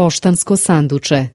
poštansko sanduče.